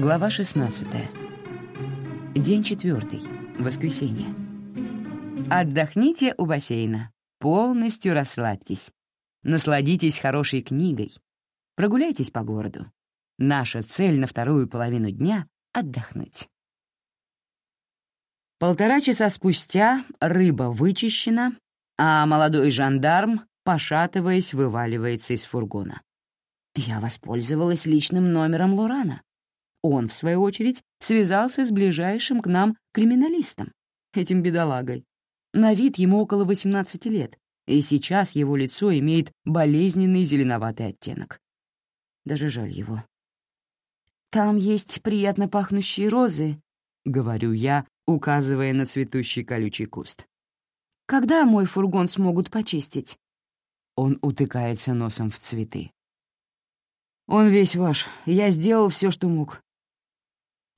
Глава 16. День четвертый. Воскресенье. Отдохните у бассейна. Полностью расслабьтесь. Насладитесь хорошей книгой. Прогуляйтесь по городу. Наша цель на вторую половину дня — отдохнуть. Полтора часа спустя рыба вычищена, а молодой жандарм, пошатываясь, вываливается из фургона. Я воспользовалась личным номером Лорана. Он, в свою очередь, связался с ближайшим к нам криминалистом, этим бедолагой. На вид ему около 18 лет, и сейчас его лицо имеет болезненный зеленоватый оттенок. Даже жаль его. «Там есть приятно пахнущие розы», — говорю я, указывая на цветущий колючий куст. «Когда мой фургон смогут почистить?» Он утыкается носом в цветы. «Он весь ваш. Я сделал все, что мог.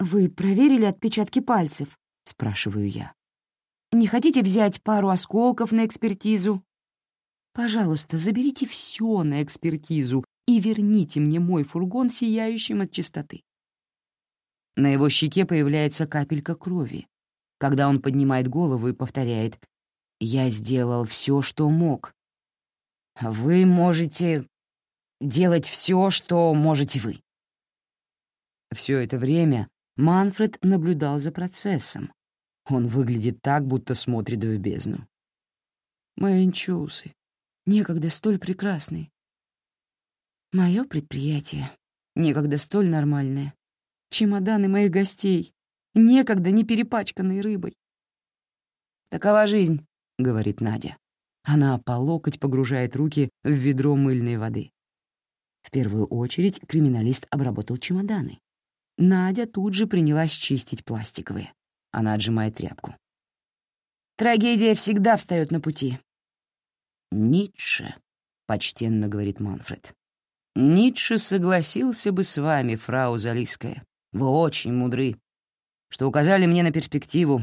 «Вы проверили отпечатки пальцев?» — спрашиваю я. «Не хотите взять пару осколков на экспертизу?» «Пожалуйста, заберите все на экспертизу и верните мне мой фургон сияющим от чистоты». На его щеке появляется капелька крови, когда он поднимает голову и повторяет «Я сделал все, что мог». «Вы можете делать все, что можете вы». Все это время Манфред наблюдал за процессом. Он выглядит так, будто смотрит в бездну. Мои инчусы, некогда столь прекрасные. Мое предприятие, некогда столь нормальное. Чемоданы моих гостей, некогда не перепачканные рыбой. «Такова жизнь», — говорит Надя. Она по локоть погружает руки в ведро мыльной воды. В первую очередь криминалист обработал чемоданы. Надя тут же принялась чистить пластиковые. Она отжимает тряпку. «Трагедия всегда встает на пути». «Ницше», — почтенно говорит Манфред. «Ницше согласился бы с вами, фрау Залиская. Вы очень мудры, что указали мне на перспективу.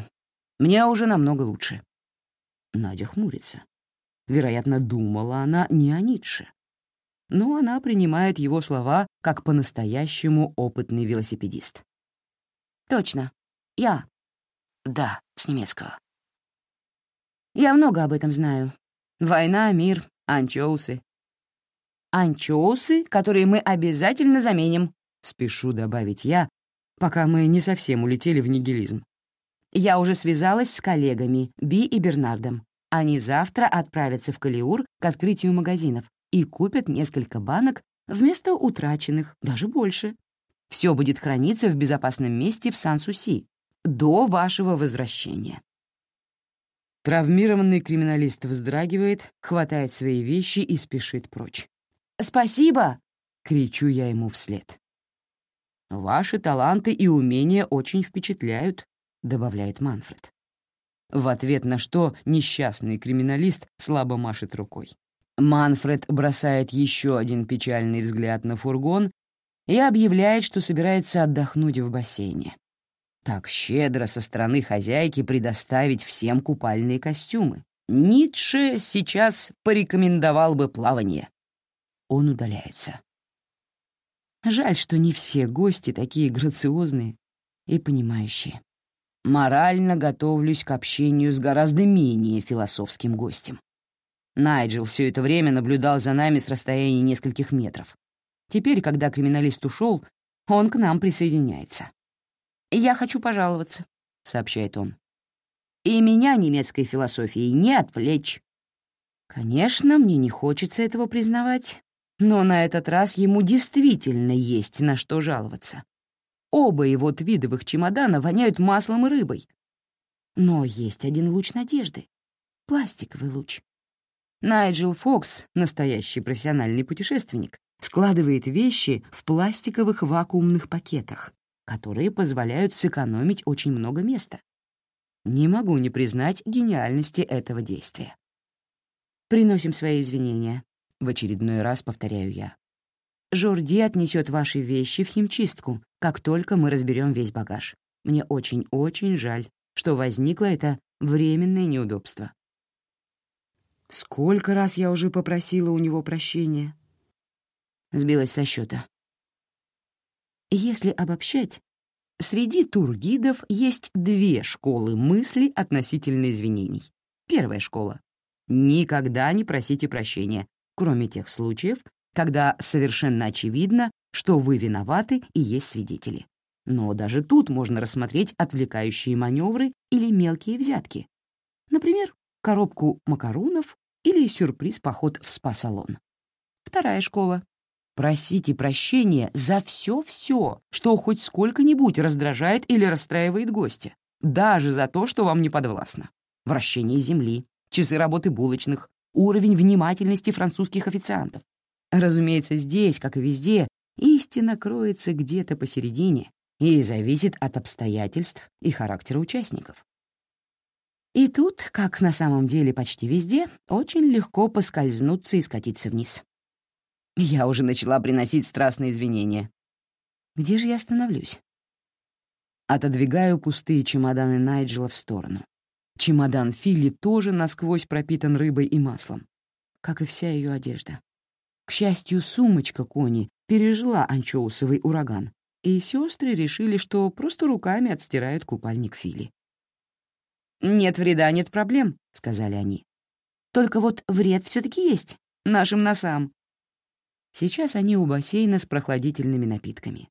Мне уже намного лучше». Надя хмурится. Вероятно, думала она не о Ницше но она принимает его слова как по-настоящему опытный велосипедист. «Точно. Я. Да, с немецкого. Я много об этом знаю. Война, мир, анчоусы. Анчоусы, которые мы обязательно заменим, спешу добавить я, пока мы не совсем улетели в нигилизм. Я уже связалась с коллегами Би и Бернардом. Они завтра отправятся в Калиур к открытию магазинов, и купят несколько банок вместо утраченных, даже больше. Все будет храниться в безопасном месте в Сан-Суси до вашего возвращения. Травмированный криминалист вздрагивает, хватает свои вещи и спешит прочь. «Спасибо!» — кричу я ему вслед. «Ваши таланты и умения очень впечатляют», — добавляет Манфред. В ответ на что несчастный криминалист слабо машет рукой. Манфред бросает еще один печальный взгляд на фургон и объявляет, что собирается отдохнуть в бассейне. Так щедро со стороны хозяйки предоставить всем купальные костюмы. Ницше сейчас порекомендовал бы плавание. Он удаляется. Жаль, что не все гости такие грациозные и понимающие. Морально готовлюсь к общению с гораздо менее философским гостем. Найджел все это время наблюдал за нами с расстояния нескольких метров. Теперь, когда криминалист ушел, он к нам присоединяется. «Я хочу пожаловаться», — сообщает он. «И меня немецкой философией не отвлечь». Конечно, мне не хочется этого признавать, но на этот раз ему действительно есть на что жаловаться. Оба его твидовых чемодана воняют маслом и рыбой. Но есть один луч надежды — пластиковый луч. Найджел Фокс, настоящий профессиональный путешественник, складывает вещи в пластиковых вакуумных пакетах, которые позволяют сэкономить очень много места. Не могу не признать гениальности этого действия. Приносим свои извинения. В очередной раз повторяю я. Жорди отнесет ваши вещи в химчистку, как только мы разберем весь багаж. Мне очень-очень жаль, что возникло это временное неудобство. Сколько раз я уже попросила у него прощения? Сбилась со счета. Если обобщать, Среди тургидов есть две школы мысли относительно извинений. Первая школа — никогда не просите прощения, кроме тех случаев, когда совершенно очевидно, что вы виноваты и есть свидетели. Но даже тут можно рассмотреть отвлекающие маневры или мелкие взятки. Например, коробку макарунов или сюрприз-поход в спа-салон. Вторая школа Просите прощения за все-все, что хоть сколько-нибудь раздражает или расстраивает гостя, даже за то, что вам не подвластно. Вращение земли, часы работы булочных, уровень внимательности французских официантов. Разумеется, здесь, как и везде, истина кроется где-то посередине и зависит от обстоятельств и характера участников. И тут, как на самом деле почти везде, очень легко поскользнуться и скатиться вниз. Я уже начала приносить страстные извинения. Где же я остановлюсь? Отодвигаю пустые чемоданы Найджела в сторону. Чемодан Филли тоже насквозь пропитан рыбой и маслом, как и вся ее одежда. К счастью, сумочка Кони пережила анчоусовый ураган, и сестры решили, что просто руками отстирают купальник Фили. «Нет вреда, нет проблем», — сказали они. «Только вот вред все таки есть, нашим носам. Сейчас они у бассейна с прохладительными напитками.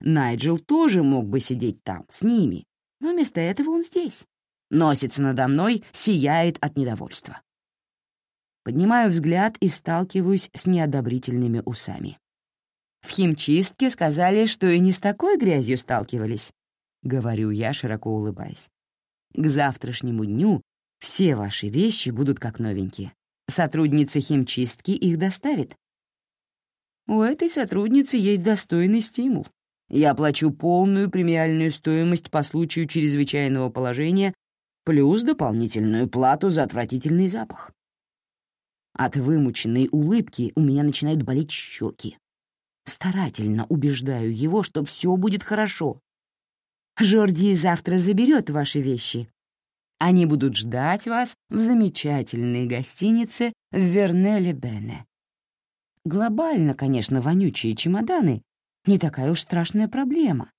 Найджел тоже мог бы сидеть там, с ними, но вместо этого он здесь. Носится надо мной, сияет от недовольства. Поднимаю взгляд и сталкиваюсь с неодобрительными усами. В химчистке сказали, что и не с такой грязью сталкивались, — говорю я, широко улыбаясь. К завтрашнему дню все ваши вещи будут как новенькие. Сотрудница химчистки их доставит, у этой сотрудницы есть достойный стимул. Я плачу полную премиальную стоимость по случаю чрезвычайного положения плюс дополнительную плату за отвратительный запах. От вымученной улыбки у меня начинают болеть щеки. Старательно убеждаю его, что все будет хорошо. Жорди завтра заберет ваши вещи. Они будут ждать вас в замечательной гостинице в Вернеле-Бене. Глобально, конечно, вонючие чемоданы — не такая уж страшная проблема.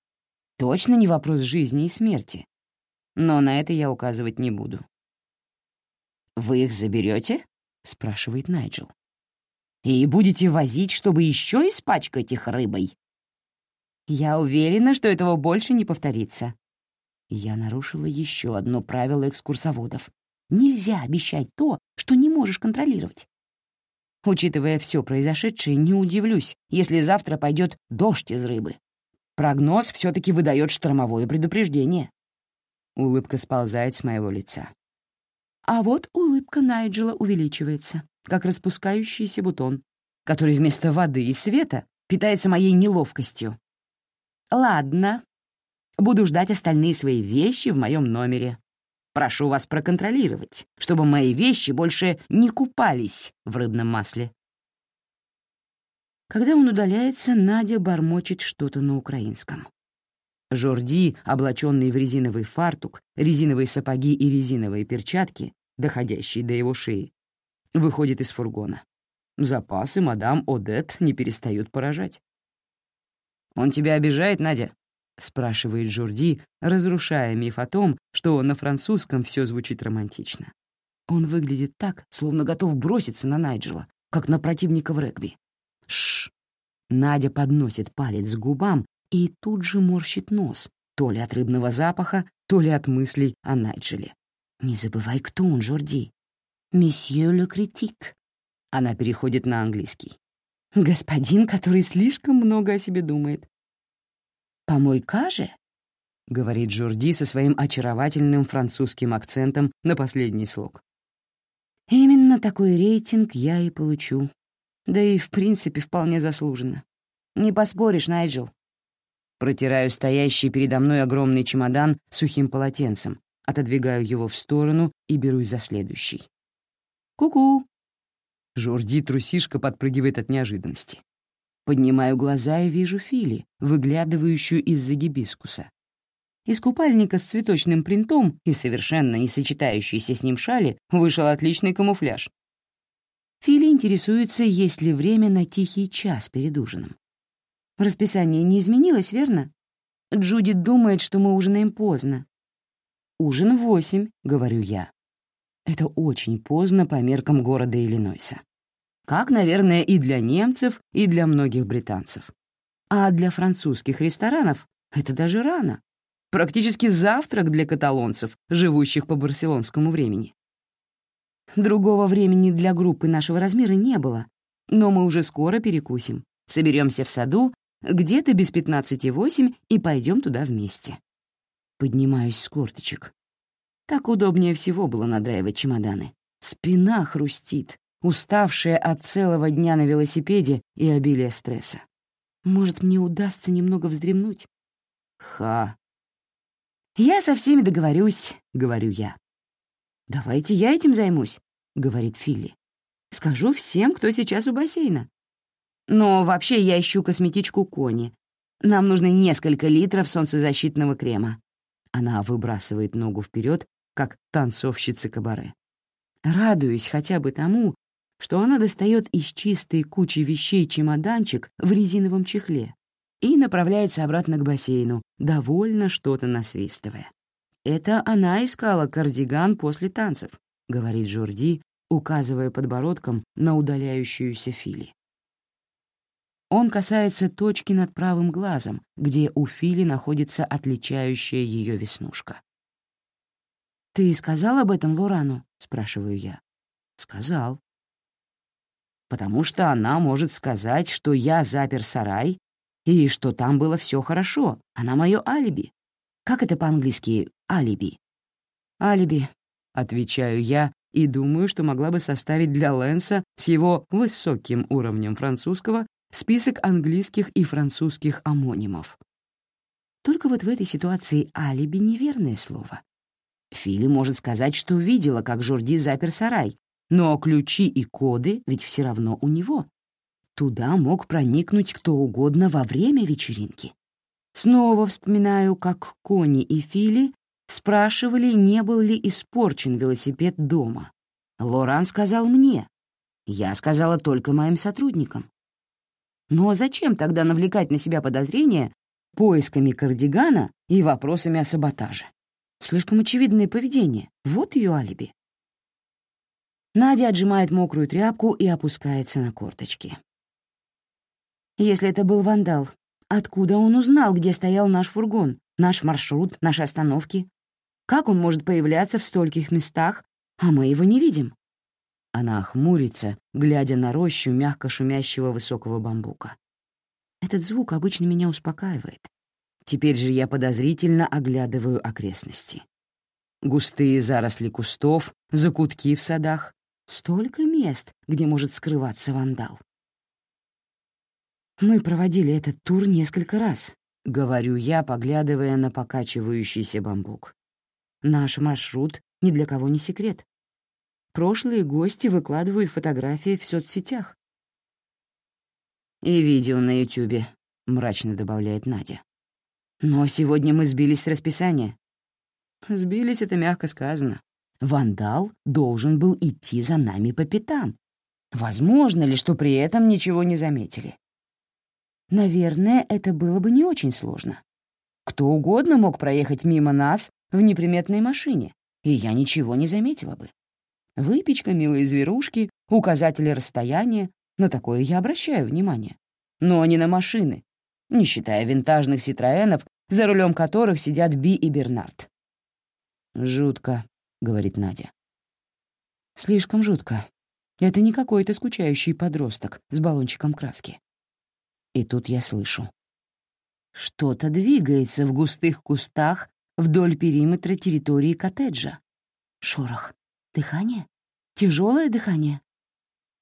Точно не вопрос жизни и смерти. Но на это я указывать не буду. «Вы их заберете? спрашивает Найджел. «И будете возить, чтобы еще испачкать их рыбой?» «Я уверена, что этого больше не повторится». Я нарушила еще одно правило экскурсоводов. Нельзя обещать то, что не можешь контролировать. Учитывая все произошедшее, не удивлюсь, если завтра пойдет дождь из рыбы. Прогноз все-таки выдает штормовое предупреждение. Улыбка сползает с моего лица. А вот улыбка Найджела увеличивается, как распускающийся бутон, который вместо воды и света питается моей неловкостью. «Ладно, буду ждать остальные свои вещи в моем номере. Прошу вас проконтролировать, чтобы мои вещи больше не купались в рыбном масле. Когда он удаляется, Надя бормочет что-то на украинском. Жорди, облаченный в резиновый фартук, резиновые сапоги и резиновые перчатки, доходящие до его шеи, выходит из фургона. Запасы мадам Одет не перестают поражать. «Он тебя обижает, Надя?» — спрашивает Журди, разрушая миф о том, что на французском все звучит романтично. Он выглядит так, словно готов броситься на Найджела, как на противника в регби. Шш! Надя подносит палец к губам и тут же морщит нос, то ли от рыбного запаха, то ли от мыслей о Найджеле. «Не забывай, кто он, Жорди. Месье ле критик». Она переходит на английский. «Господин, который слишком много о себе думает. «Помойка же?» — говорит Журди со своим очаровательным французским акцентом на последний слог. «Именно такой рейтинг я и получу. Да и, в принципе, вполне заслуженно. Не поспоришь, Найджел». Протираю стоящий передо мной огромный чемодан сухим полотенцем, отодвигаю его в сторону и берусь за следующий. «Ку-ку!» Жорди трусишка подпрыгивает от неожиданности. Поднимаю глаза и вижу Фили, выглядывающую из-за гибискуса. Из купальника с цветочным принтом и совершенно не сочетающейся с ним шали вышел отличный камуфляж. Фили интересуется, есть ли время на тихий час перед ужином. Расписание не изменилось, верно? Джудит думает, что мы ужинаем поздно. «Ужин в восемь», — говорю я. Это очень поздно по меркам города Иллинойса. Как, наверное, и для немцев, и для многих британцев. А для французских ресторанов это даже рано. Практически завтрак для каталонцев, живущих по барселонскому времени. Другого времени для группы нашего размера не было, но мы уже скоро перекусим. Соберемся в саду, где-то без пятнадцати восемь, и пойдем туда вместе. Поднимаюсь с корточек. Так удобнее всего было надраивать чемоданы. Спина хрустит, уставшая от целого дня на велосипеде и обилия стресса. Может, мне удастся немного вздремнуть? Ха. «Я со всеми договорюсь», — говорю я. «Давайте я этим займусь», — говорит Филли. «Скажу всем, кто сейчас у бассейна. Но вообще я ищу косметичку Кони. Нам нужно несколько литров солнцезащитного крема». Она выбрасывает ногу вперед, как танцовщица кабаре. Радуюсь хотя бы тому, что она достает из чистой кучи вещей чемоданчик в резиновом чехле и направляется обратно к бассейну, довольно что-то насвистывая. «Это она искала кардиган после танцев», — говорит Жорди, указывая подбородком на удаляющуюся Фили. Он касается точки над правым глазом, где у Фили находится отличающая ее веснушка. «Ты сказал об этом Лорану?» — спрашиваю я. «Сказал», потому что она может сказать, что я запер сарай и что там было все хорошо, она мое алиби. Как это по-английски «алиби»? «Алиби», — отвечаю я и думаю, что могла бы составить для Лэнса с его высоким уровнем французского список английских и французских амонимов. Только вот в этой ситуации «алиби» — неверное слово. Фили может сказать, что видела, как Жорди запер сарай, но ключи и коды ведь все равно у него. Туда мог проникнуть кто угодно во время вечеринки. Снова вспоминаю, как Кони и Фили спрашивали, не был ли испорчен велосипед дома. Лоран сказал мне. Я сказала только моим сотрудникам. Но зачем тогда навлекать на себя подозрения поисками кардигана и вопросами о саботаже? Слишком очевидное поведение. Вот ее алиби. Надя отжимает мокрую тряпку и опускается на корточки. Если это был вандал, откуда он узнал, где стоял наш фургон, наш маршрут, наши остановки? Как он может появляться в стольких местах, а мы его не видим? Она хмурится, глядя на рощу мягко шумящего высокого бамбука. Этот звук обычно меня успокаивает. Теперь же я подозрительно оглядываю окрестности. Густые заросли кустов, закутки в садах, Столько мест, где может скрываться вандал. Мы проводили этот тур несколько раз, — говорю я, поглядывая на покачивающийся бамбук. Наш маршрут ни для кого не секрет. Прошлые гости выкладывают фотографии в соцсетях. «И видео на Ютубе», — мрачно добавляет Надя. «Но сегодня мы сбились с расписания». «Сбились — это мягко сказано. Вандал должен был идти за нами по пятам. Возможно ли, что при этом ничего не заметили? Наверное, это было бы не очень сложно. Кто угодно мог проехать мимо нас в неприметной машине, и я ничего не заметила бы. Выпечка, милые зверушки, указатели расстояния — на такое я обращаю внимание. Но не на машины, не считая винтажных «Ситроэнов», за рулем которых сидят Би и Бернард. Жутко, — говорит Надя. «Слишком жутко. Это не какой-то скучающий подросток с баллончиком краски». И тут я слышу. Что-то двигается в густых кустах вдоль периметра территории коттеджа. Шорох. Дыхание? Тяжелое дыхание?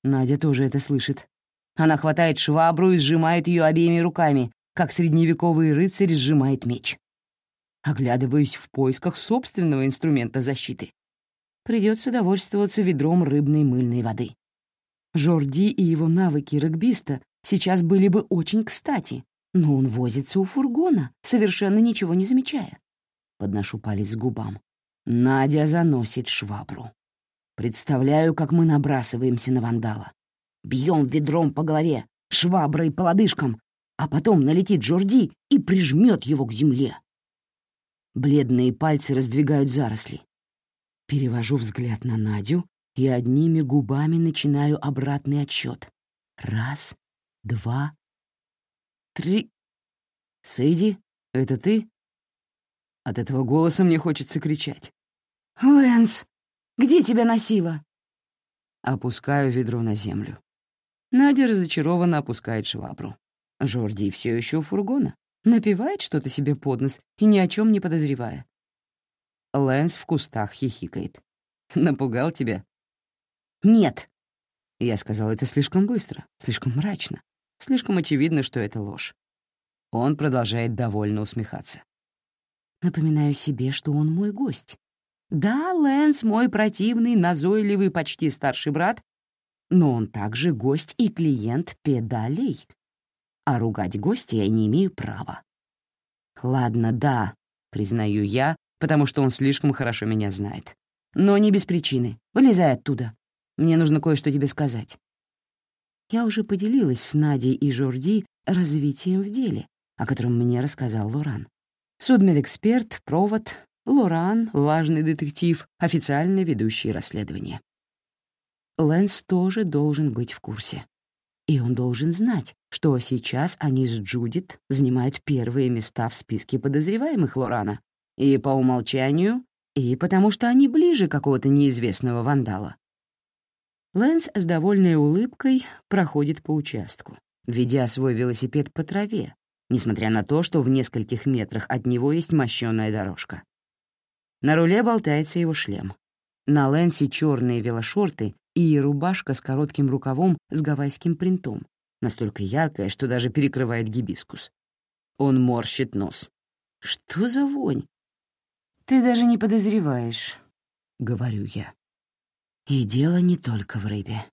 Надя тоже это слышит. Она хватает швабру и сжимает ее обеими руками, как средневековый рыцарь сжимает меч. Оглядываюсь в поисках собственного инструмента защиты. Придется довольствоваться ведром рыбной мыльной воды. Жорди и его навыки регбиста сейчас были бы очень кстати, но он возится у фургона, совершенно ничего не замечая. Подношу палец к губам. Надя заносит швабру. Представляю, как мы набрасываемся на вандала. Бьем ведром по голове, шваброй по лодыжкам, а потом налетит Джорди и прижмет его к земле. Бледные пальцы раздвигают заросли. Перевожу взгляд на Надю и одними губами начинаю обратный отсчет. Раз, два, три. «Сэйди, это ты?» От этого голоса мне хочется кричать. «Лэнс, где тебя носило?» Опускаю ведро на землю. Надя разочарованно опускает швабру. Жорди все еще у фургона, напивает что-то себе под нос и ни о чем не подозревая. Лэнс в кустах хихикает. «Напугал тебя?» «Нет!» Я сказал это слишком быстро, слишком мрачно, слишком очевидно, что это ложь. Он продолжает довольно усмехаться. Напоминаю себе, что он мой гость. Да, Лэнс мой противный, назойливый, почти старший брат, но он также гость и клиент педалей. А ругать гостя я не имею права. Ладно, да, признаю я, потому что он слишком хорошо меня знает. Но не без причины. Вылезай оттуда. Мне нужно кое-что тебе сказать. Я уже поделилась с Надей и Жорди развитием в деле, о котором мне рассказал Лоран. Судмедэксперт, провод, Лоран, важный детектив, официально ведущий расследование. Лэнс тоже должен быть в курсе. И он должен знать, что сейчас они с Джудит занимают первые места в списке подозреваемых Лорана. И по умолчанию, и потому что они ближе какого-то неизвестного вандала. Лэнс с довольной улыбкой проходит по участку, ведя свой велосипед по траве, несмотря на то, что в нескольких метрах от него есть мощёная дорожка. На руле болтается его шлем. На Лэнсе черные велошорты и рубашка с коротким рукавом с гавайским принтом, настолько яркая, что даже перекрывает гибискус. Он морщит нос. «Что за вонь?» «Ты даже не подозреваешь», — говорю я. И дело не только в рыбе.